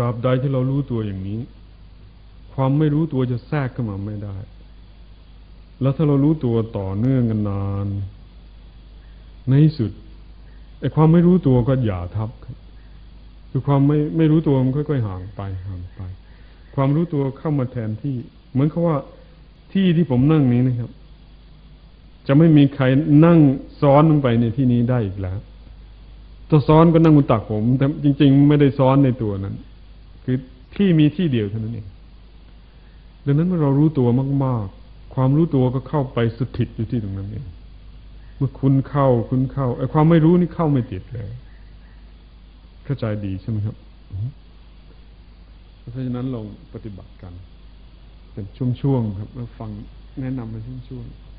ราบใดที่เรารู้ตัวอย่างนี้ ความไม่รู้ตัวจะแทรกเข้ามาไม่ได้ แล้วถ้าเรารู้ตัวต่อเนื่องกันนาน ในสุดไอ้ความไม่รู้ตัวก็อย่าทับ คือความไม่ไม่รู้ตัวมันค่อยๆห่างไปห่างไป ความรู้ตัวเข้ามาแทนที่ เหมือนกับว่าที่ที่ผมนั่งนี้นะครับ จะไม่มีใครนั่งซ้อนลงไปในที่นี้ได้อีกแล้วตัวซ้อนก็นั่งบนตักผม แต่จริง ๆ ไม่ได้ซ้อนในตัวนั้น คือที่มีที่เดียวเท่านั้นเองดังนั้นเมื่อเรารู้ตัวมาก ๆ ความรู้ตัวก็เข้าไปสถิตอยู่ที่ตรงนั้นเองเมื่อคุณเข้าคุณเข้าไอ้ความไม่รู้นี่เข้าไม่ติดเลยเข้าใจดีใช่ไหมครับเพราะฉะนั้นลองปฏิบัติกัน เป็นช่วงๆครับแล้วฟังแนะนำเป็นช่วงๆ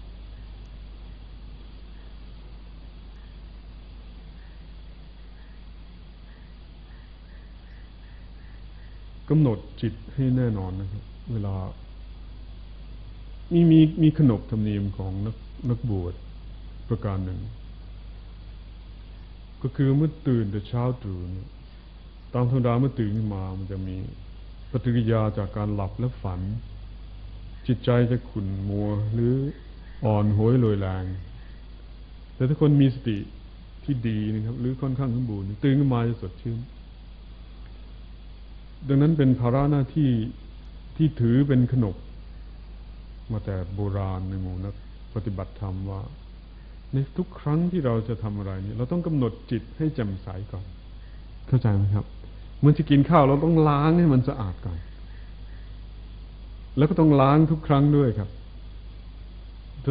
กำหนดจิตให้แน่นอนนะครับ เวลา มีมีมีขนบธรรมเนียมของนักนักบวชประการหนึ่ง ก็คือเมื่อตื่นแต่เช้าตรู่ตามธรรมดาเมื่อตื่นขึ้นมามันจะมีปฏิกิริยาจากการหลับและฝัน จิตใจจะขุ่นมัวหรืออ่อนโหยลอยแรง แต่ถ้าคนมีสติที่ดีนะครับ หรือค่อนข้างสมบูรณ์ตื่นขึ้นมาจะสดชื่น ดังนั้นเป็นภาระหน้าที่ที่ถือเป็นขนบมาแต่โบราณในหมู่นักปฏิบัติธรรมว่า ในทุกครั้งที่เราจะทำอะไรนี่เราต้องกำหนดจิตให้แจ่มใสก่อน เข้าใจไหมครับเมื่อจะกินข้าวเราต้องล้างให้มันสะอาดก่อน แล้วก็ต้องล้างทุกครั้งด้วยครับ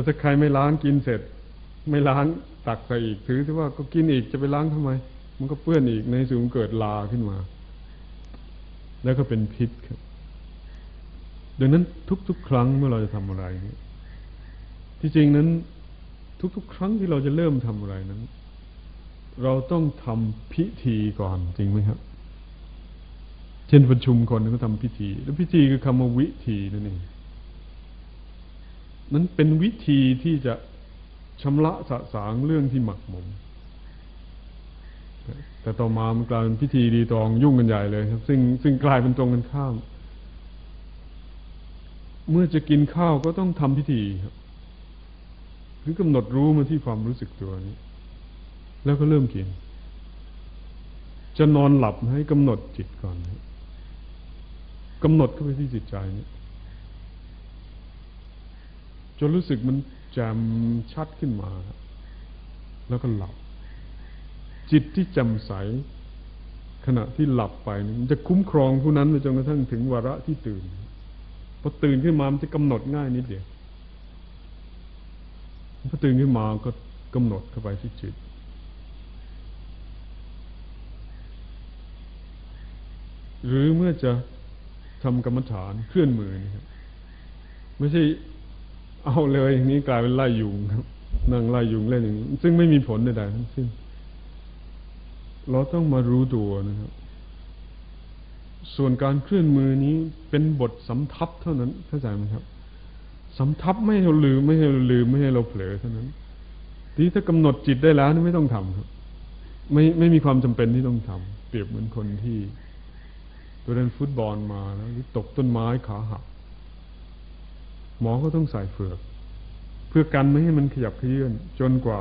ถ้าใครไม่ล้างกินเสร็จ ไม่ล้างตักใส่อีกถือที่ว่าก็กินอีกจะไปล้างทำไม มันก็เปื้อนอีกในสูงเกิดลาขึ้นมา แล้วก็เป็นพิษครับ ดังนั้นทุกๆ ครั้งเมื่อเราจะทำอะไรที่จริงนั้น ทุกๆ ครั้งที่เราจะเริ่มทำอะไรนั้น เราต้องทำพิธีก่อนจริงไหมครับ เช่นประชุมคนก็ทำพิธี แล้วพิธีคือคำว่าวิธีนั่นเองนั้นเป็นวิธีที่จะชำระสะสางเรื่องที่หมักหมม แต่ต่อมามันกลายเป็นพิธีดีตองยุ่งกันใหญ่เลยครับ ซึ่งซึ่งกลายเป็นตรงกันข้าม เมื่อจะกินข้าวก็ต้องทำพิธีครับหรือกำหนดรู้มาที่ความรู้สึกตัวนี้ แล้วก็เริ่มกิน จะนอนหลับให้กำหนดจิตก่อนกำหนดเข้าไปที่จิตใจนี้จนรู้สึกมันแจ่มชัดขึ้นมา แล้วก็หลับ จิตที่จำใส ขณะที่หลับไปมันจะคุ้มครองผู้นั้นไปจนกระทั่งถึงวาระที่ตื่นพอตื่นขึ้นมามันจะกำหนดง่ายนิดเดียวพอตื่นขึ้นมาก็กำหนดเข้าไปที่จิตหรือเมื่อจะทำกรรมฐานเคลื่อนมือนะครับไม่ใช่เอาเลยอย่างนี้กลายเป็นไล่ยุงครับนั่งไล่ยุงเล่นอย่างนี้ ซึ่งไม่มีผลใดๆทั้งสิ้น เราต้องมารู้ตัวนะครับ ส่วนการเคลื่อนมือนี้เป็นบทสำทับเท่านั้นเข้าใจไหมครับสำทับไม่ให้เราลืมไม่ให้เราลืมไม่ให้เราเผลอเท่านั้น ทีถ้ากำหนดจิตได้แล้วนี่ไม่ต้องทำครับ ไม่ไม่มีความจำเป็นที่ต้องทำเปรียบเหมือนคนที่ตัวเล่นฟุตบอลมาแล้วตกต้นไม้ขาหักหมอก็ต้องใส่เฟือก เพื่อกันไม่ให้มันขยับเยื่อนจนกว่า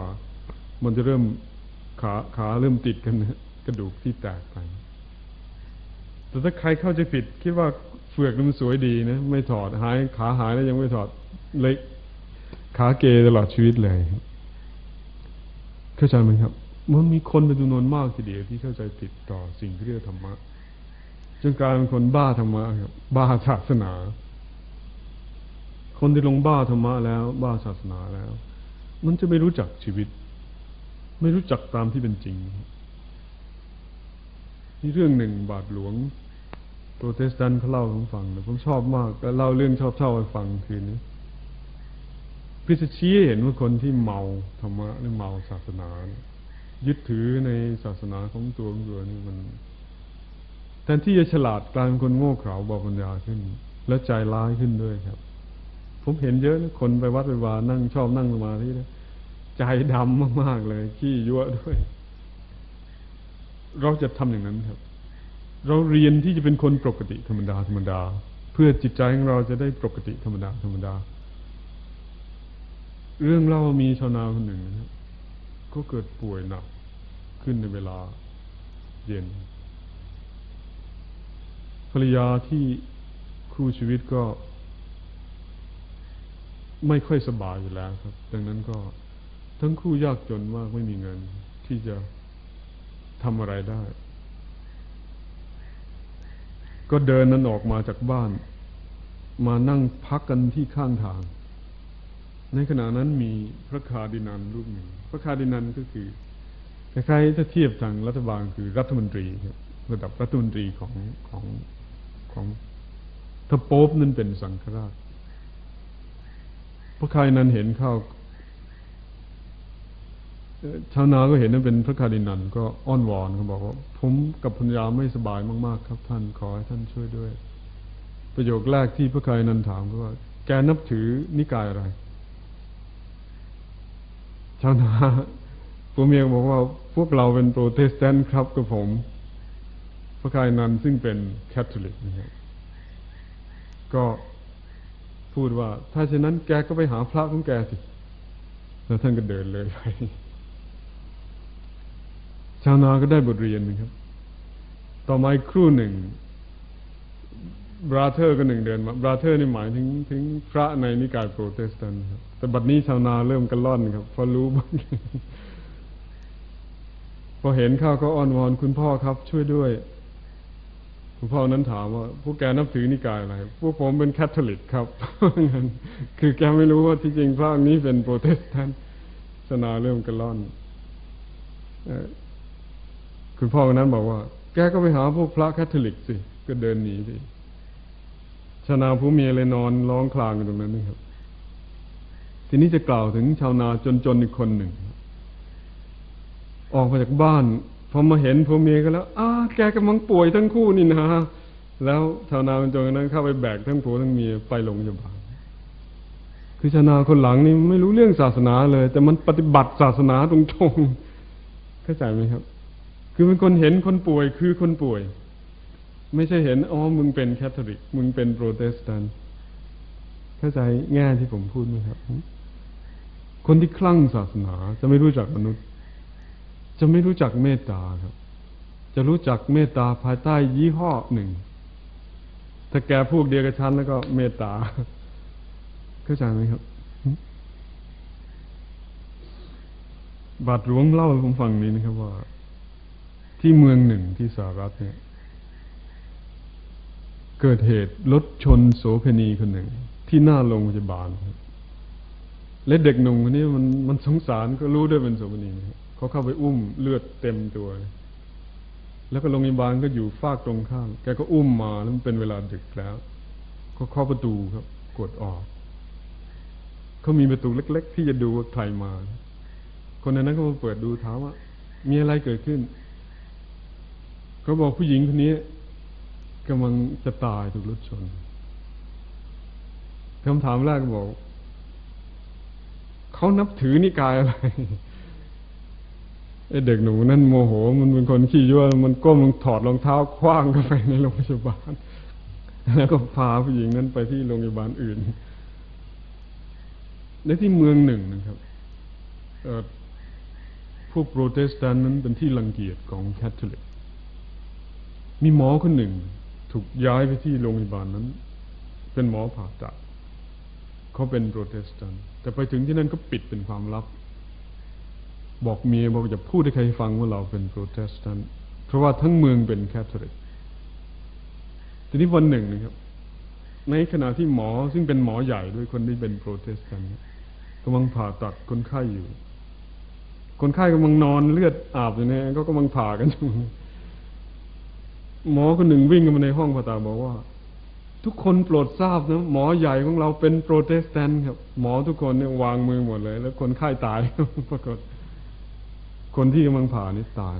มันจะเริ่ม ขาขาเริ่มติดกันกระดูกที่แตกไป แต่ถ้าใครเข้าใจผิด คิดว่าเฟือกมันสวยดีนะ ไม่ถอดหายขาหายแล้วยังไม่ถอดเล็กขาเกยตลอดชีวิตเลย เข้าใจไหมครับ มันมีคนเป็นจำนวนมากทีเดียวที่เข้าใจผิดต่อสิ่งที่เรียกธรรมะจนกลายเป็นคนบ้าธรรมะครับบ้าศาสนา คนที่ลงบ้าธรรมะแล้ว บ้าศาสนาแล้ว มันจะไม่รู้จักชีวิต ไม่รู้จักตามที่เป็นจริง นี่เรื่องหนึ่งบาทหลวง โปรเตสแตนต์เขาเล่าให้ผมฟังเลยผมชอบมากแล้วเล่าเรื่องชอบเช่าให้ฟังคืนนี้พิจชี้เห็นว่าคนที่เมาธรรมะหรือเมาศาสนายึดถือในศาสนาของตัวของตัวนี่มันแทนที่จะฉลาดกลายเป็นคนโง่เขลาบาปัญญาขึ้น และใจร้ายขึ้นด้วยครับ ผมเห็นเยอะนะคนไปวัดไปวานั่งชอบนั่งมาที่นะ ใจดำมากๆเลย ขี้ยั่วด้วย เราจะทำอย่างนั้นครับ เราเรียนที่จะเป็นคนปกติธรรมดาธรรมดา เพื่อจิตใจของเราจะได้ปกติธรรมดาธรรมดา เรื่องเล่ามีชาวนาคนหนึ่งนะก็เกิดป่วยหนักขึ้นในเวลาเย็น ภรรยาที่คู่ชีวิตก็ ไม่ค่อยสบายอยู่แล้วครับ ดังนั้นก็ ทั้งคู่ยากจนมากไม่มีเงิน ที่จะทำอะไรได้ ก็เดินนั้นออกมาจากบ้าน มานั่งพักกันที่ข้างทาง ในขณะนั้นมีพระคาดินันรูปหนึ่ง พระคาดินันก็คือคล้ายๆถ้าเทียบทางรัฐบาลคือรัฐมนตรีระดับรัฐมนตรีของของของถ้าโป๊บนั้นเป็นสังฆราชพระคายนั้นเห็นเข้า ชาวนาก็เห็นนั้นเป็นพระคาดินันก็อ้อนวอนเขาบอกว่าผมกับภรรยาไม่สบายมากๆ ครับท่านขอให้ท่านช่วยด้วย ประโยคแรกที่พระคายนันถามก็ว่า แกนับถือนิกายอะไร ชาวนาผัวเมียบอกว่าพวกเราเป็นโปรเตสแตนต์ครับกับผม พระคายนันซึ่งเป็นแคทอลิกนะครับก็พูดว่า ถ้าเช่นนั้นแกก็ไปหาพระของแกสิ แล้วท่านก็เดินเลยไป ชาวนาก็ได้บทเรียนนะครับ ต่อมาครู่หนึ่ง brother องค์หนึ่งเดินมา brother นี่หมายถึงถึงพระในนิกายโปรเตสแตนต์ครับแต่บัดนี้ชาวนาเริ่มกะล่อนครับ พอรู้บ้างพอเห็นเข้าก็อ้อนวอนคุณพ่อครับ ช่วยด้วยคุณพ่อนั้นถามว่าพวกแกนับถือนิกายอะไรพวกผมเป็นแคทอลิกครับคือแกไม่รู้ว่าที่จริงพระนี้เป็นโปรเตสแตนต์ชนาเริ่มกันล่อน คุณพ่อคนนั้นบอกว่า แกก็ไปหาพวกพระแคทอลิกสิ ก็เดินหนีสิชาวนาผู้เมียเลยนอนร้องคลางอยู่ตรงนั้นนะครับ ทีนี้จะกล่าวถึงชาวนาจนๆอีกคนหนึ่ง ออกมาจากบ้านพอมาเห็นผัวเมียกันแล้วอ้าแกกำลังป่วยทั้งคู่นี่นะแล้วชาวนาจนนั้นเข้าไปแบกทั้งผัวทั้งเมียไปโรงพยาบาลคือชาวนาคนหลังนี่ไม่รู้เรื่องศาสนาเลย แต่มันปฏิบัติศาสนาตรงๆเข้าใจไหมครับ คือเป็นคนเห็นคนป่วยคือคนป่วย ไม่ใช่เห็นอ๋อมึงเป็นแคทอลิก มึงเป็นโปรเตสแตนต์เข้าใจง่ายที่ผมพูดไหมครับ คนที่คลั่งศาสนา จะไม่รู้จักมนุษย์ จะไม่รู้จักเมตตาครับ จะรู้จักเมตตาภายใต้ยี่ห้อหนึ่ง ถ้าแกพวกเดียวกับฉันแล้วก็เมตตา เข้าใจไหมครับบาทหลวงเล่าให้ผมฟังนี้นะครับว่า ที่เมืองหนึ่งที่สหรัฐเนี่ย เกิดเหตุรถชนโสเพณีคนหนึ่ง ที่หน้าโรงพยาบาล และเด็กหนุ่มคนนี้มันมันสงสารก็รู้ด้วยเป็นโสเพณีเขาเข้าไปอุ้มเลือดเต็มตัว แล้วก็โรงพยาบาลก็อยู่ฟากตรงข้าม แกก็อุ้มมาแล้วมันเป็นเวลาดึกแล้ว ก็เคาะประตูครับ กดออกเขามีประตูเล็ก ๆ ที่จะดูว่าใครมา คนนั้นก็มาเปิดดูถามว่ามีอะไรเกิดขึ้น เขาบอกผู้หญิงคนนี้กำลังจะตายถูกรถชนคำถามแรกบอก เขานับถือนิกายอะไรไอ้เด็กหนูนั่นโมโห มันเป็นคนขี้ยั่วมันก้มลงถอดรองเท้าขว้างเข้าไปในโรงพยาบาล แล้วก็พาผู้หญิงนั้นไปที่โรงพยาบาลอื่นในที่เมืองหนึ่งนะครับพวกโปรเตสแตนต์นั้นเป็นที่รังเกียจของแคทอลิก มีหมอคนหนึ่ง ถูกย้ายไปที่โรงพยาบาลนั้น เป็นหมอผ่าตัดเขาเป็นโปรเตสแตนต์แต่ไปถึงที่นั่นก็ปิดเป็นความลับ บอกเมียบอกอย่าพูดให้ใครฟังว่าเราเป็นโปรเตสแตนต์เพราะว่าทั้งเมืองเป็นแคทอลิกทีนี้วันหนึ่งนะครับ ในขณะที่หมอซึ่งเป็นหมอใหญ่ด้วยคนที่เป็นโปรเตสแตนต์กำลังผ่าตัดคนไข้อยู่ คนไข้กำลังนอนเลือดอาบอยู่เนี่ยก็กำลังผ่ากันอยู่ หมอคนหนึ่งวิ่งเข้ามาในห้องผ่าตัดบอกว่า ทุกคนโปรดทราบนะหมอใหญ่ของเราเป็นโปรเตสแตนต์ครับ หมอทุกคนเนี่ยวางมือหมดเลย แล้วคนไข้ตายปรากฏคนที่กำลังผ่านี่ตาย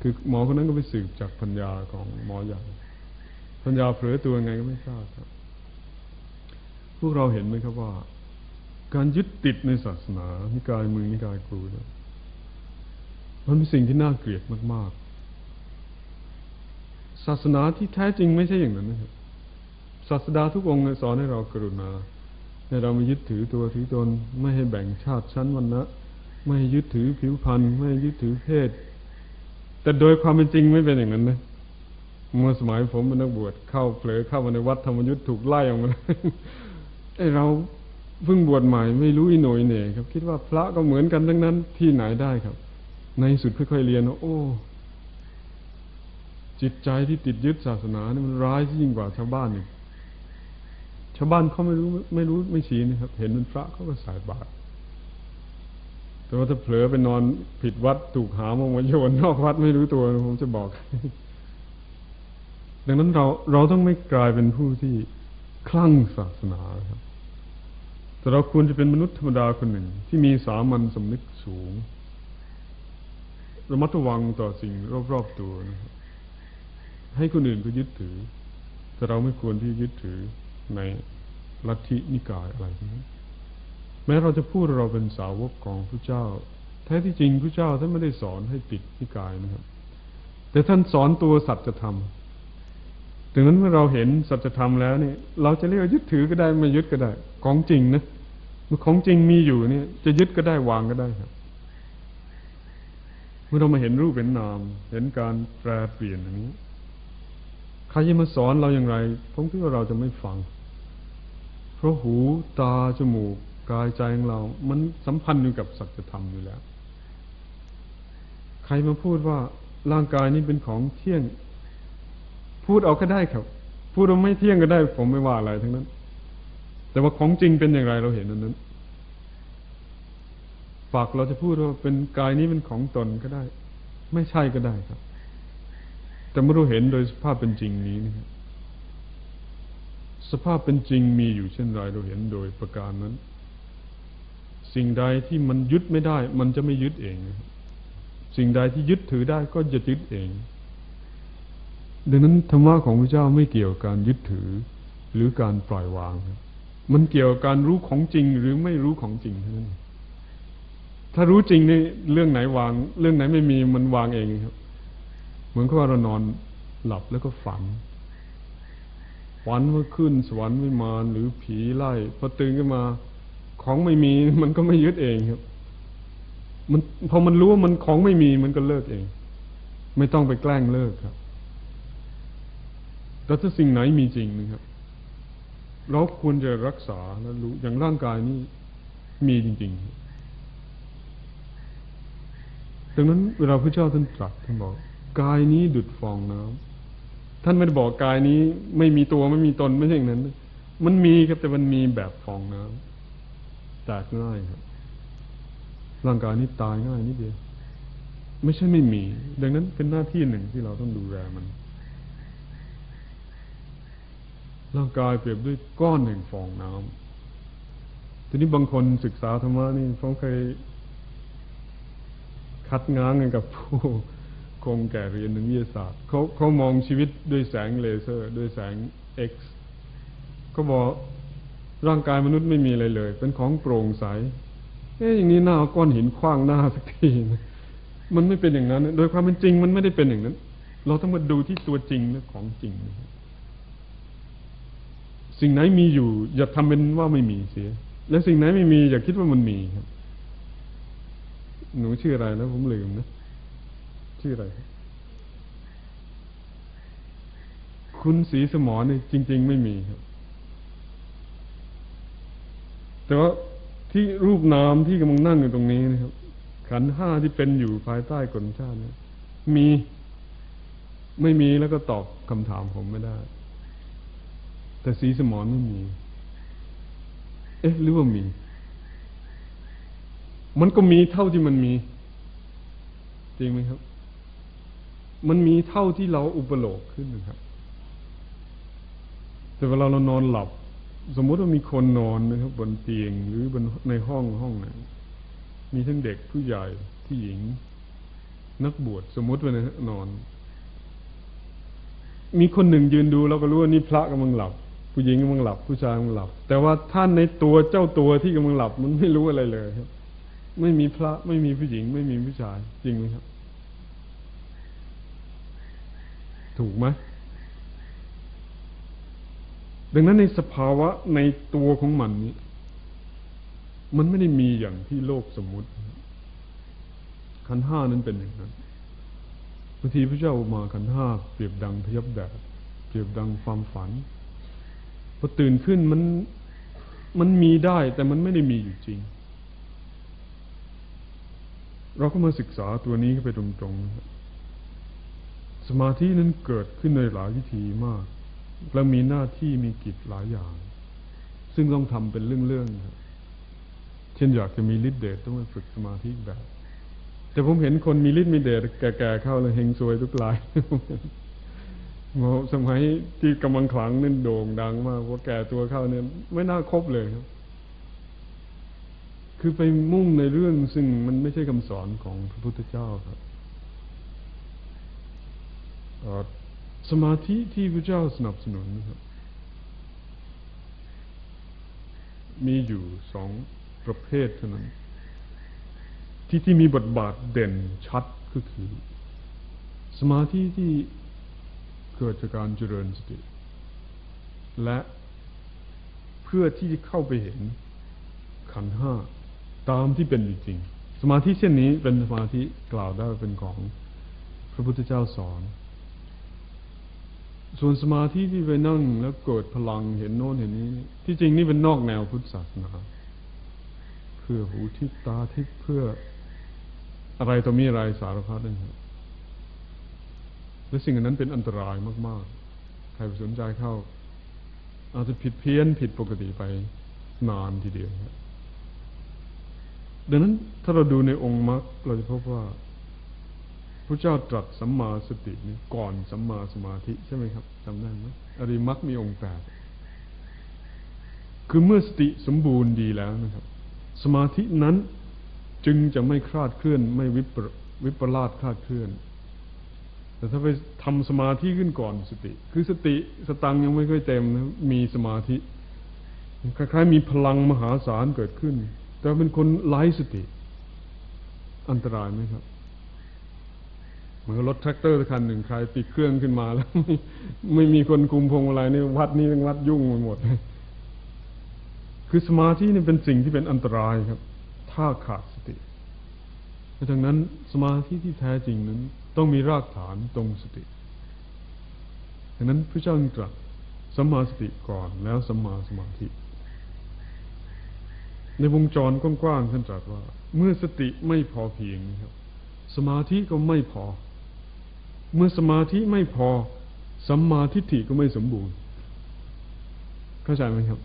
คือหมอคนนั้นก็ไปสืบจากพัญญาของหมอใหญ่พัญญาเผลอตัวไงก็ไม่ทราบครับ พวกเราเห็นไหมครับว่า การยึดติดในศาสนานิกายมือนิกายครูนี่ยมันเป็นสิ่งที่น่าเกลียดมากๆ ศาสนาที่แท้จริงไม่ใช่อย่างนั้นนะครับศาสดาทุกองค์สอนให้เรากรุณาให้เราไม่ยึดถือตัวถือตนไม่ให้แบ่งชาติชั้นวรรณะไม่ให้ยึดถือผิวพรรณไม่ให้ยึดถือเพศ แต่โดยความเป็นจริงไม่เป็นอย่างนั้นนะเมื่อสมัยผมเป็นนักบวชเข้าเผลอเข้ามาในวัดธรรมยุทธ์ถูกไล่ออกมาไอเราเพิ่งบวชใหม่ไม่รู้อีหน่ยเนี่ยครับ คิดว่าพระก็เหมือนกันทั้งนั้นที่ไหนได้ครับ ในสุดค่อยๆเรียนว่าโอ้ จิตใจที่ติดยึดศาสนานี่มันร้ายยิ่งกว่าชาวบ้านอีกชาวบ้านเขาไม่รู้ไม่รู้ไม่ชี้นะครับ เห็นเป็นพระเขาก็ใส่บาตรแต่ว่าถ้าเผลอไปนอนผิดวัดถูกหามมาโยนนอกวัดไม่รู้ตัวผมจะบอก ดังนั้นเราเราต้องไม่กลายเป็นผู้ที่คลั่งศาสนาครับ แต่เราควรจะเป็นมนุษย์ธรรมดาคนหนึ่ง ที่มีสามัญสำนึกสูงระมัดระวังต่อสิ่งรอบๆตัวนะครับ ให้คนอื่นก็ยึดถือ แต่เราไม่ควรที่ยึดถือในลัทธินิกายอะไรนี้แม้เราจะพูดเราเป็นสาวกของพระเจ้า แท้ที่จริงพระเจ้าท่านไม่ได้สอนให้ติดนิกายนะครับ แต่ท่านสอนตัวสัจธรรมดังนั้นเมื่อเราเห็นสัจธรรมแล้วเนี่ย เราจะเรียกว่ายึดถือก็ได้ไม่ยึดก็ได้ ของจริงนะเมื่อของจริงมีอยู่เนี่ย จะยึดก็ได้วางก็ได้ครับ เมื่อเรามาเห็นรูปเห็นนาม เห็นการแปรเปลี่ยนอย่างนี้ รจะมาสอนเราอย่างไร ผมคิดว่าเราจะไม่ฟัง เพราะหูตาจมูกกายใจของเรา มันสัมพันธ์อยู่กับสัจธรรมอยู่แล้ว ใครมาพูดว่าร่างกายนี้เป็นของเที่ยง พูดเอาก็ได้ครับ พูดว่าไม่เที่ยงก็ได้ ผมไม่ว่าอะไรทั้งนั้น แต่ว่าของจริงเป็นอย่างไรเราเห็นนั้นนั้นฝากเราจะพูดว่าเป็นกายนี้เป็นของตนก็ได้ ไม่ใช่ก็ได้ครับ แต่เมื่อเราเห็นโดยสภาพเป็นจริงนี้นะครับสภาพเป็นจริงมีอยู่เช่นไรเราเห็นโดยประการนั้น สิ่งใดที่มันยึดไม่ได้ มันจะไม่ยึดเอง สิ่งใดที่ยึดถือได้ก็จะยึดเอง ดังนั้นธรรมะของพระเจ้าไม่เกี่ยวกับการยึดถือหรือการปล่อยวาง มันเกี่ยวกับการรู้ของจริงหรือไม่รู้ของจริงเท่านั้น ถ้ารู้จริงนี่เรื่องไหนวาง เรื่องไหนไม่มีมันวางเองครับ มือนกับว่าเรานอนหลับแล้วก็ฝัน ฝันว่าขึ้นสวรรค์วิมานหรือผีไล่พอตื่นขึ้นมา ของไม่มีมันก็ไม่ยึดเองครับ มันพอมันรู้ว่ามันของไม่มีมันก็เลิกเอง ไม่ต้องไปแกล้งเลิกครับแต่ถ้าสิ่งไหนมีจริงนะครับ เราควรจะรักษาและรู้อย่างร่างกายนี้มีจริงๆดังนั้นเวลาพระเจ้าท่านตรัสท่านบอก กายนี้ดุดฟองน้ำท่านไม่ได้บอกกายนี้ ไม่มีตัวไม่มีตนไม่ใช่อย่างนั้น มันมีครับแต่มันมีแบบฟองน้ำแตกง่ายครับ ร่างกายนี้ตายง่ายนิดเดียวไม่ใช่ไม่มี ดังนั้นเป็นหน้าที่หนึ่งที่เราต้องดูแลมัน ร่างกายเปรียบด้วยก้อนแห่งฟองน้ำทีนี้บางคนศึกษาธรรมะนี่ผมเคยคัดง้างกันกับผู้ คงแก่เรียนหนึ่งวิทยาศาสตร์เขาเขามองชีวิตด้วยแสงเลเซอร์ ด้วยแสงเอ็กซ์เขาบอกร่างกายมนุษย์ไม่มีอะไรเลย เป็นของโปร่งใสเอ๊ะอย่างนี้หน้าก้อนหินคว้างหน้าสักทีนะมันไม่เป็นอย่างนั้น โดยความเป็นจริงมันไม่ได้เป็นอย่างนั้น เราต้องมาดูที่ตัวจริงและของจริง สิ่งไหนมีอยู่ อย่าทำเป็นว่าไม่มีเสีย และสิ่งไหนไม่มี อย่าคิดว่ามันมีครับ หนูชื่ออะไรแล้วผมลืมนะ ชื่ออะไร คุณสีสมอนี่จริง ๆ ไม่มีครับ แต่ว่าที่รูปนามที่กำลังนั่งอยู่ตรงนี้นะครับ ขันห้าที่เป็นอยู่ภายใต้กลชาติมีไม่มีแล้วก็ตอบคำถามผมไม่ได้ แต่สีสมอนไม่มี เอ๊ะหรือว่ามี มันก็มีเท่าที่มันมี จริงไหมครับ มันมีเท่าที่เราอุปโลกขึ้นนะครับ แต่เวลาเรานอนหลับ สมมติว่ามีคนนอนนะครับ บนเตียงหรือบนในห้องห้องนั้นมีทั้งเด็กผู้ใหญ่ที่หญิง นักบวชสมมติว่านะนอน มีคนหนึ่งยืนดูเราก็รู้ว่านี่พระกำลังหลับ ผู้หญิงกำลังหลับ ผู้ชายกำลังหลับ แต่ว่าท่านในตัวเจ้าตัวที่กำลังหลับ มันไม่รู้อะไรเลยครับ ไม่มีพระไม่มีผู้หญิง ไม่มีผู้ชาย จริงไหมครับ ถูกไหมดังนั้นในสภาวะในตัวของมันนี้ มันไม่ได้มีอย่างที่โลกสมมุติ ขันห้านั้นเป็นอย่างนั้นบางทีพระเจ้ามาขันห้าเปรียบดังพยับแดดเปรียบดังความฝันพอตื่นขึ้นมันมันมีได้แต่มันไม่ได้มีอยู่จริง เราก็มาศึกษาตัวนี้ไปตรงๆ สมาธินั้นเกิดขึ้นในหลายวิธีมาก และมีหน้าที่มีกิจหลายอย่าง ซึ่งต้องทำเป็นเรื่องๆเช่นอยากจะมีฤทธิ์เดชต้องไปฝึกสมาธิแบบ แต่ผมเห็นคนมีฤทธิ์มีเดชแก่ๆเข้าแล้วเฮงซวยทุกรายโมสมัยที่กำลังขลังนั่นโด่งดังมากว่าแก่ตัวเข้าเนี่ยไม่น่าคบเลยครับ คือไปมุ่งในเรื่องซึ่งมันไม่ใช่คำสอนของพระพุทธเจ้าครับ สมาธิที่พระเจ้าสนับสนุนครับ มีอยู่สองประเภทเท่านั้น ที่ที่มีบทบาทเด่นชัดก็คือ สมาธิที่เกิดจากการเจริญสติ และเพื่อที่จะเข้าไปเห็นขันห้าตามที่เป็นจริง สมาธิเช่นนี้เป็นสมาธิกล่าวได้เป็นของพระพุทธเจ้าสอน ส่วนสมาธิที่ไปนั่งแล้วเกิดพลังเห็นโน้นเห็นนี้ ที่จริงนี่เป็นนอกแนวพุทธศาสนาเพื่อหูทิพตาทิพเพื่ออะไรต่อมีอะไรสารพัดนั่นครับและสิ่งนั้นเป็นอันตรายมาก ๆ ใครไปสนใจเข้า อาจจะผิดเพี้ยนผิดปกติไปนานทีเดียวดังนั้นถ้าเราดูในองค์มรรคเราจะพบว่า พระเจ้าตรัสสัมมาสตินี่ก่อนสัมมาสมาธิใช่ไหมครับจำได้ไหมอริมัคมีองค์แปดคือเมื่อสติสมบูรณ์ดีแล้วนะครับ สมาธินั้นจึงจะไม่คลาดเคลื่อน ไม่วิปวิปลาสคลาดเคลื่อน แต่ถ้าไปทำสมาธิขึ้นก่อนสติ คือสติสตังยังไม่ค่อยเต็มนะมีสมาธิคล้ายๆมีพลังมหาศาลเกิดขึ้น แต่เป็นคนไร้สติ อันตรายไหมครับ เหมือนรถแทรกเตอร์คันหนึ่งใครติดเครื่องขึ้นมาแล้ว ไม่มีคนคุมพวงมาลัยนี่วัดนี้ทั้งวัดยุ่งไปหมด คือสมาธินี่เป็นสิ่งที่เป็นอันตรายครับ ถ้าขาดสติดังนั้นสมาธิที่แท้จริงนั้น ต้องมีรากฐานตรงสติดังนั้นพระเจ้าตรัสสัมมาสติก่อนแล้วสัมมาสมาธิ ในวงจรกว้างๆท่านตรัสว่า เมื่อสติไม่พอเพียงครับ สมาธิก็ไม่พอ เมื่อสมาธิไม่พอสัมมาทิฏฐิก็ไม่สมบูรณ์ เข้าใจไหมครับ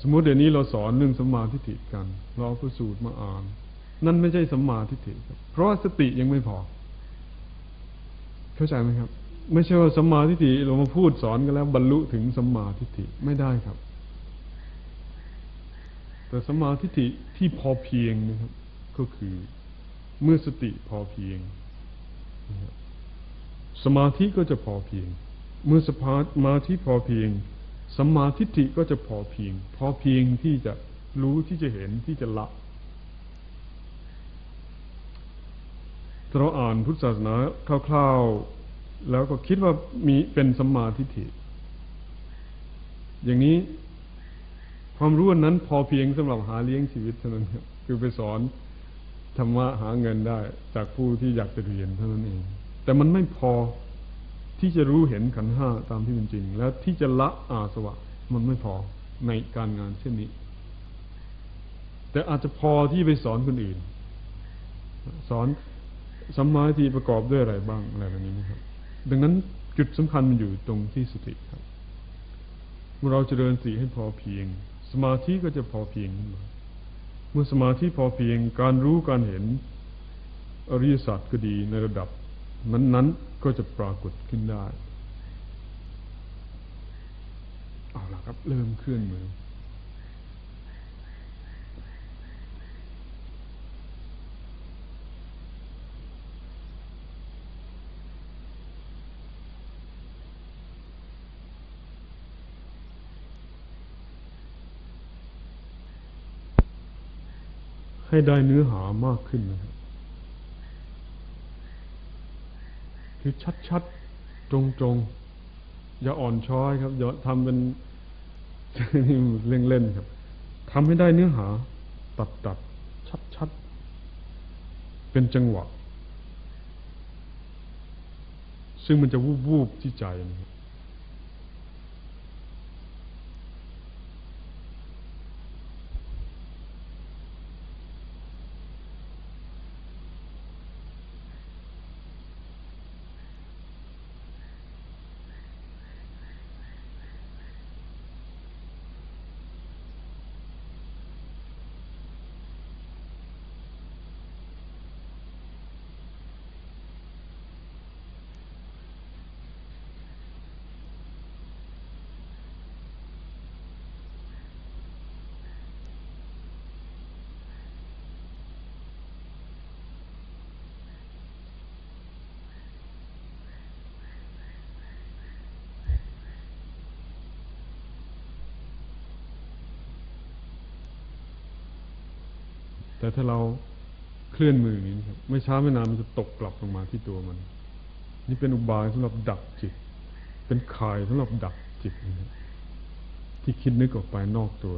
สมมติเดี๋ยวนี้เราสอนเรื่องสัมมาทิฏฐิกันเราเอาพระสูตรมาอ่าน นั่นไม่ใช่สัมมาทิฏฐิครับ เพราะว่าสติยังไม่พอ เข้าใจไหมครับ ไม่ใช่ว่าสัมมาทิฏฐิเรามาพูดสอนกันแล้วบรรลุถึงสัมมาทิฏฐิไม่ได้ครับ แต่สัมมาทิฏฐิที่พอเพียงนะครับ ก็คือเมื่อสติพอเพียง สมาธิก็จะพอเพียง เมื่อสมาธิพอเพียงสัมมาทิฏฐิก็จะพอเพียง พอเพียงที่จะรู้ที่จะเห็นที่จะละเราอ่านพุทธศาสนาคร่าวๆ แล้วก็คิดว่ามีเป็นสัมมาทิฏฐิ อย่างนี้ความรู้นั้นพอเพียงสำหรับหาเลี้ยงชีวิตเท่านั้นครับคือไปสอนธรรมะหาเงินได้จากผู้ที่อยากจะเรียนเท่านั้นเอง แต่มันไม่พอที่จะรู้เห็นขันห้าตามที่เป็นจริง แล้วที่จะละอาสวะ มันไม่พอในการงานเช่นนี้ แต่อาจจะพอที่ไปสอนคนอื่น สอนสัมมาทิฏฐิประกอบด้วยอะไรบ้างอะไรแบบนี้นะครับ ดังนั้นจุดสำคัญมันอยู่ตรงที่สติครับเมื่อเราจเจริญสติให้พอเพียง สมาธิก็จะพอเพียงขึ้นมาเมื่อสมาธิพอเพียงการรู้การเห็นอริยสัจก็ดีในระดับ นั้นๆก็จะปรากฏขึ้นได้เอาละครับ เริ่มเคลื่อนมือ ให้ได้เนื้อหามากขึ้นนะครับ คือชัดๆ ตรงๆ อย่าอ่อนช้อยครับ อย่าทำเป็นนี่เล่นเล่นครับทำให้ได้เนื้อหา ตัดตัดชัดชัดเป็นจังหวะ ซึ่งมันจะวูบวูบที่ใจนะครับ แต่ถ้าเราเคลื่อนมืออย่างนี้ครับ ไม่ช้าไม่นานมันจะตกกลับลงมาที่ตัวมัน นี่เป็นอุบายสำหรับดักจิต เป็นข่ายสำหรับดักจิตนะครับที่คิดนึกออกไปนอกตัว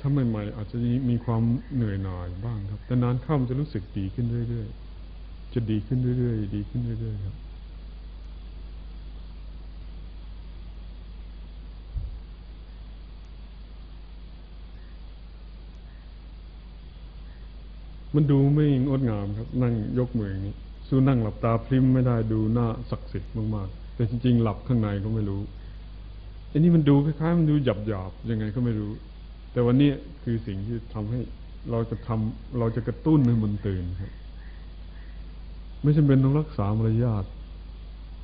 ถ้าใหม่ๆ อาจจะมีความเหนื่อยหน่ายบ้างครับ แต่นานเข้ามันจะรู้สึกดีขึ้นเรื่อยๆ จะดีขึ้นเรื่อยๆ ดีขึ้นเรื่อยๆครับมันดูไม่งดงามครับ นั่งยกมืออย่างนี้สู้นั่งหลับตาพริมไม่ได้ดูหน้าศักดิ์สิทธิ์มากๆ แต่จริงๆ หลับข้างในก็ไม่รู้อันนี้มันดูคล้ายๆมันดูหยาบๆยังไงก็ไม่รู้ แต่วันนี้คือสิ่งที่ทำให้เราจะทำเราจะกระตุ้นให้มันตื่นครับ ไม่จำเป็นต้องรักษามารยาท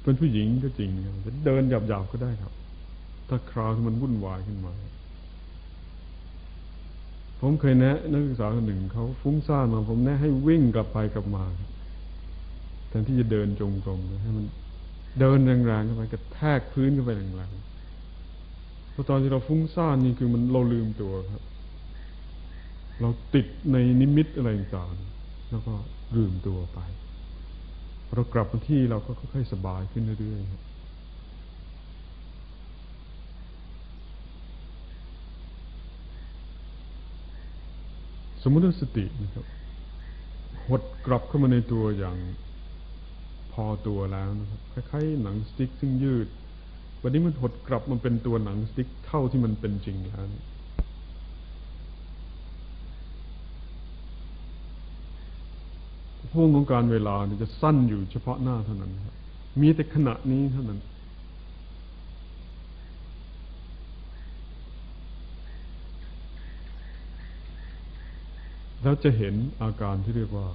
เป็นผู้หญิงก็จริงครับจะเดินหยาบๆก็ได้ครับ ถ้าคราวที่มันวุ่นวายขึ้นมา ผมเคยแนะ นักศึกษาคนหนึ่งเขาฟุ้งซ่านมาผมแนะให้วิ่งกลับไปกลับมาแทนที่จะเดินจงกรมให้มันเดินแรงๆเข้าไปกระแทกพื้นเข้าไปแรงๆ ราะตอนที่เราฟุ้งซ่านนี่คือมันเราลืมตัวครับ เราติดในนิมิตอะไรต่างๆแล้วก็ลืมตัวไปเรากลับมาที่เราก็ค่อยๆสบายขึ้นเรื่อยๆครับสมมติว่าสตินะครับหดกลับเข้ามาในตัวอย่างพอตัวแล้วนะครับคล้ายๆหนังสติ๊กซึ่งยืด วันนี้มันหดกลับมันเป็นตัวหนังสติ๊กเท่าที่มันเป็นจริงแล้วพวงของการเวลาจะสั้นอยู่เฉพาะหน้าเท่านั้นครับมีแต่ขณะนี้เท่านั้น แล้วจะเห็นอาการที่เรียกว่า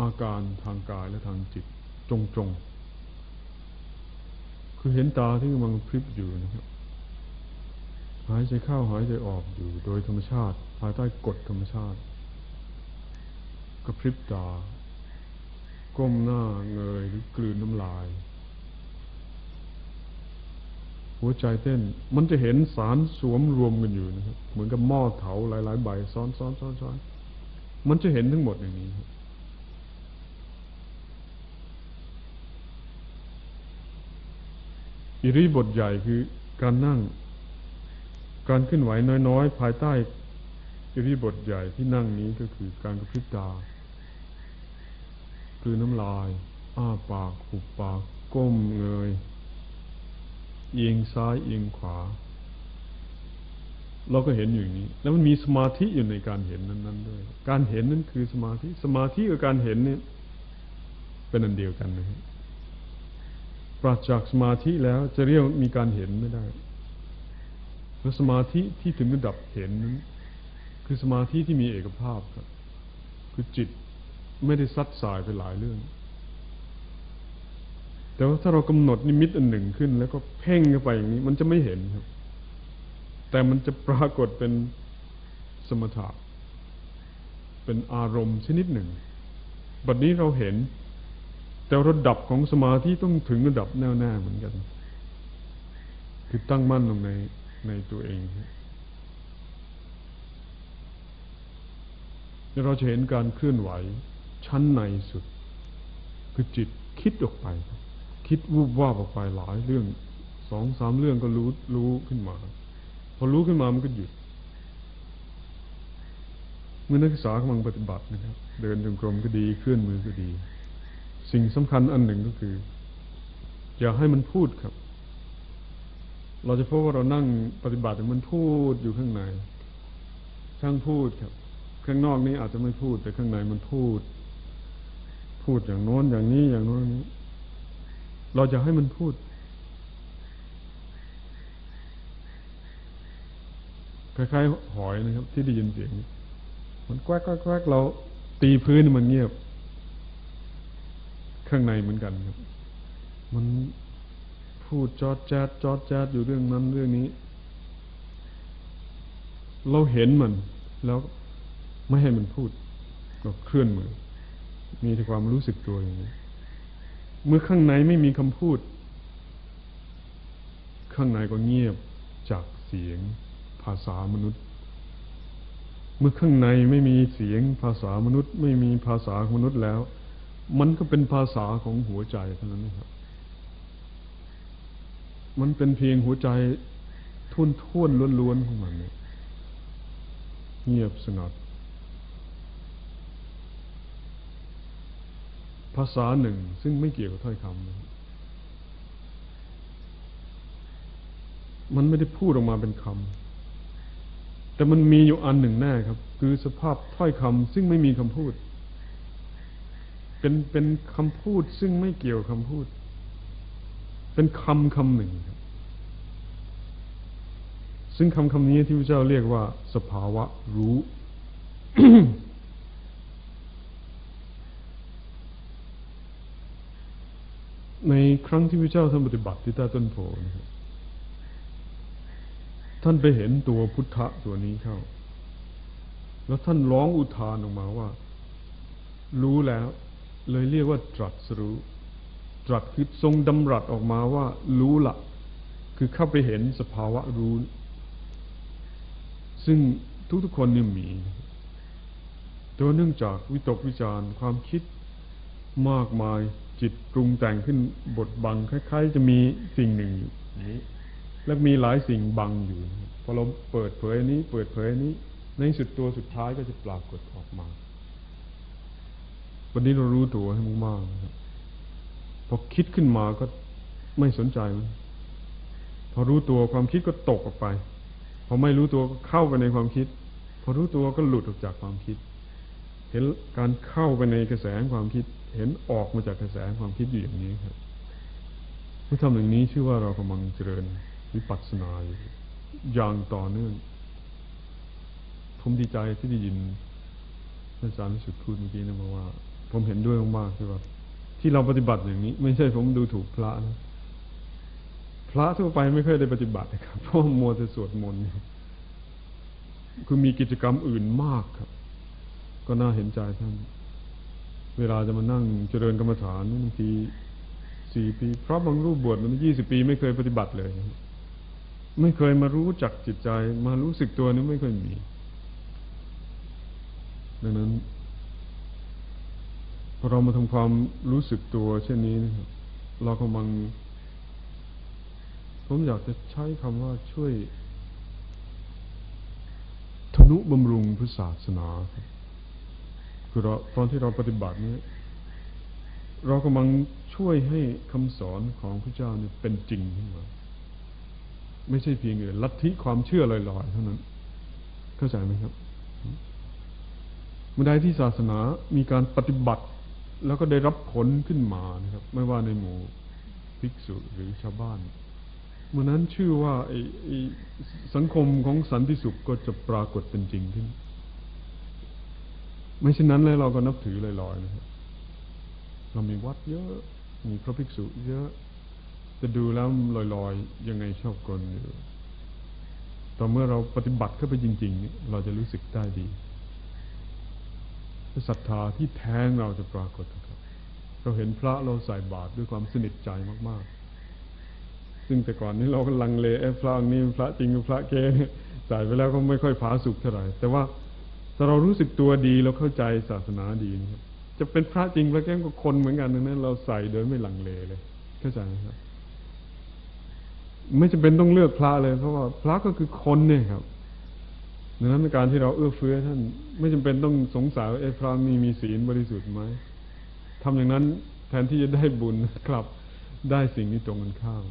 อาการทางกายและทางจิต จงจง คือเห็นตาที่กำลังพริบอยู่นะครับหายใจเข้าหายใจออกอยู่ โดยธรรมชาติ ภายใต้กฎธรรมชาติกระพริบตา ก้มหน้าเงยหรือกลืนน้ำลาย หัวใจเต้น มันจะเห็นสารสวมรวมกันอยู่นะครับ เหมือนกับหม้อเถาหลาย ๆ ใบซ้อนซ้อนซ้อนซ้อนมันจะเห็นทั้งหมดอย่างนี้ครับ อิริบทใหญ่คือการนั่ง การขึ้นไหวน้อยๆ ภายใต้อิริบทใหญ่ที่นั่งนี้ก็คือการกระพริบตา คือน้ำลาย อ้าปากหุบปาก ก้มเงย เอียงซ้ายเอียงขวา เราก็เห็นอยู่นี้ แล้วมันมีสมาธิอยู่ในการเห็นนั้นๆด้วย การเห็นนั้นคือสมาธิ สมาธิกับการเห็นเนี่ย เป็นอันเดียวกันนะครับ ปราศจากสมาธิแล้วจะเรียกมีการเห็นไม่ได้และสมาธิที่ถึงระดับเห็นนั้นคือสมาธิที่มีเอกภาพครับ คือจิตไม่ได้ซัดสายไปหลายเรื่อง แต่ว่าถ้าเรากำหนดนิมิตอันหนึ่งขึ้น แล้วก็เพ่งเข้าไปอย่างนี้ มันจะไม่เห็นครับ แต่มันจะปรากฏเป็นสมถะเป็นอารมณ์ชนิดหนึ่ง บัดนี้เราเห็น แต่ระดับของสมาธิต้องถึงระดับแน่วแน่เหมือนกัน คือตั้งมั่นลงในในตัวเองเราจะเห็นการเคลื่อนไหวชั้นในสุด คือจิตคิดออกไป คิดวูบว่าออกไปหลายเรื่องสองสามเรื่องก็รู้รู้ขึ้นมา พอรู้ขึ้นมามันก็หยุด เมื่อนักศึกษากำลังปฏิบัตินะครับ เดินจงกรมก็ดีเคลื่อนมือก็ดี สิ่งสำคัญอันหนึ่งก็คือ อย่าให้มันพูดครับ เราจะพบว่าเรานั่งปฏิบัติมันพูดอยู่ข้างในช่างพูดครับ ข้างนอกนี้อาจจะไม่พูด แต่ข้างในมันพูด พูดอย่างโน้นอย่างนี้อย่างโน้นนี้ เราจะให้มันพูดคล้ายๆหอยนะครับ ที่ได้ยินเสียง มันแกวกแกวกเราตีพื้นมันเงียบ ข้างในเหมือนกันครับ มันพูดจอดแจดจอดแจดอยู่เรื่องนั้นเรื่องนี้ เราเห็นมัน แล้วไม่ให้มันพูด ก็เคลื่อนมือ มีแต่ความรู้สึกตัวอย่างนี้ เมื่อข้างในไม่มีคำพูด ข้างในก็เงียบจากเสียงภาษามนุษย์ เมื่อข้างในไม่มีเสียงภาษามนุษย์ ไม่มีภาษามนุษย์แล้ว มันก็เป็นภาษาของหัวใจเท่านั้นนะครับ มันเป็นเพียงหัวใจทุ่นท่วนล้วนๆของมันเงียบสงบภาษาหนึ่งซึ่งไม่เกี่ยวกับถ้อยคำมันไม่ได้พูดออกมาเป็นคำแต่มันมีอยู่อันหนึ่งแน่ครับ คือสภาพถ้อยคำซึ่งไม่มีคำพูด เป็นเป็นคำพูดซึ่งไม่เกี่ยวคำพูด เป็นคำคำหนึ่ง ซึ่งคำคำนี้ที่พระเจ้าเรียกว่า สภาวะรู้ ในครั้งที่พระเจ้าทำปฏิบัติที่ใต้ต้นโพนะครับท่านไปเห็นตัวพุทธะตัวนี้เข้า แล้วท่านร้องอุทานออกมาว่า รู้แล้ว เลยเรียกว่าตรัสรู้ ตรัสคือทรงดำรัสออกมาว่า รู้ละคือเข้าไปเห็นสภาวะรู้ ซึ่งทุกๆคนนี่มีตัวเนื่องจากวิตกวิจารความคิดมากมายจิตปรุงแต่งขึ้นบทบังคล้าย ๆ จะมีสิ่งหนึ่งอยู่แล้วมีหลายสิ่งบังอยู่พอเราเปิดเผยนี้ เปิดเผยนี้ ในสุดตัวสุดท้ายก็จะปรากฏออกมา วันนี้เรารู้ตัวให้มากๆพอคิดขึ้นมาก็ไม่สนใจมันพอรู้ตัวความคิดก็ตกออกไป พอไม่รู้ตัวก็เข้าไปในความคิด พอรู้ตัวก็หลุดออกจากความคิด เห็นการเข้าไปในกระแสความคิด เห็นออกมาจากกระแสความคิดอยู่อย่างนี้ครับเมื่อทำอย่างนี้ชื่อว่าเรากำลังเจริญวิปัสสนาอยู่อย่างต่อเนื่อง ผมดีใจที่ได้ยินอาจารย์สุทธ์พูดเมื่อกี้นะมาว่า ผมเห็นด้วยมากๆที่ว่า ที่เราปฏิบัติอย่างนี้ ไม่ใช่ผมดูถูกพระนะพระทั่วไปไม่เคยได้ปฏิบัติครับเพราะมัวแต่สวดมนต์คือมีกิจกรรมอื่นมากครับ ก็น่าเห็นใจท่าน เวลาจะมานั่งเจริญกรรมฐานบางทีสี่ปีเพราะบางรูปบวชมันยี่สิบปีไม่เคยปฏิบัติเลย ไม่เคยมารู้จักจิตใจ มารู้สึกตัวนี้ไม่เคยมี ดังนั้น อเรามาทำความรู้สึกตัวเช่นนี้นะครับเรากำลังผมอยากจะใช้คำว่าช่วยทนุบำรุงพุทธศาสนาคือเราตอนที่เราปฏิบัตินี้ เรากำลังช่วยให้คำสอนของพระเจ้าเนี่ยเป็นจริงขึ้นมาไม่ใช่เพียงแต่ลัทธิความเชื่อลอยๆเท่านั้น เข้าใจไหมครับเมื่อใดที่ศาสนามีการปฏิบัติ แล้วก็ได้รับผลขึ้นมานะครับ ไม่ว่าในหมู่ภิกษุหรือชาวบ้านเมื่อนั้นชื่อว่าไอ้สังคมของสันติสุขก็จะปรากฏเป็นจริงขึ้น ไม่เช่นนั้นเลยเราก็นับถือลอยๆนะครับเรามีวัดเยอะมีพระภิกษุเยอะจะดูแล้วลอยๆ ยังไงชอบกลอยู่ต่อเมื่อเราปฏิบัติเข้าไปจริง ๆ เราจะรู้สึกได้ดี ศรัทธาที่แท้งเราจะปรากฏครับ เราเห็นพระเราใส่บาตรด้วยความสนิทใจมาก ๆ ซึ่งแต่ก่อนนี้เราก็ลังเลเอพระองค์นี้พระจริงหรือพระเกเนี่ยใส่ไปแล้วก็ไม่ค่อยผาสุกเท่าไหร่แต่ว่าถ้าเรารู้สึกตัวดีเราเข้าใจศาสนาดีนะครับจะเป็นพระจริงพระแก้ก็คนเหมือนกันนั้น เราใส่โดยไม่ลังเลเลยเข้าใจไหมครับ ไม่จำเป็นต้องเลือกพระเลย เพราะว่าพระก็คือคนเนี่ยครับ ดังนั้นการที่เราเอื้อเฟื้อท่าน ไม่จำเป็นต้องสงสัยว่าเอพระนี้มีศีลบริสุทธิ์ไหมทำอย่างนั้นแทนที่จะได้บุญกลับได้สิ่งนี้ตรงกันข้าม